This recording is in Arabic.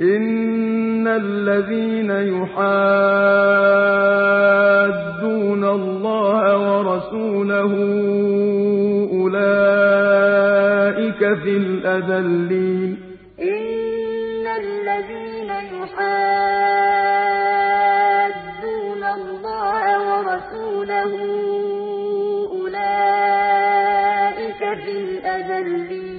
إِنَّ الَّذِينَ يُحَادُّونَ اللَّهَ وَرَسُولَهُ أُولَٰئِكَ فِي الْأَذَلِّينَ إِنَّ الَّذِينَ يُحَادُّونَ اللَّهَ وَرَسُولَهُ أُولَٰئِكَ فِي الْأَذَلِّينَ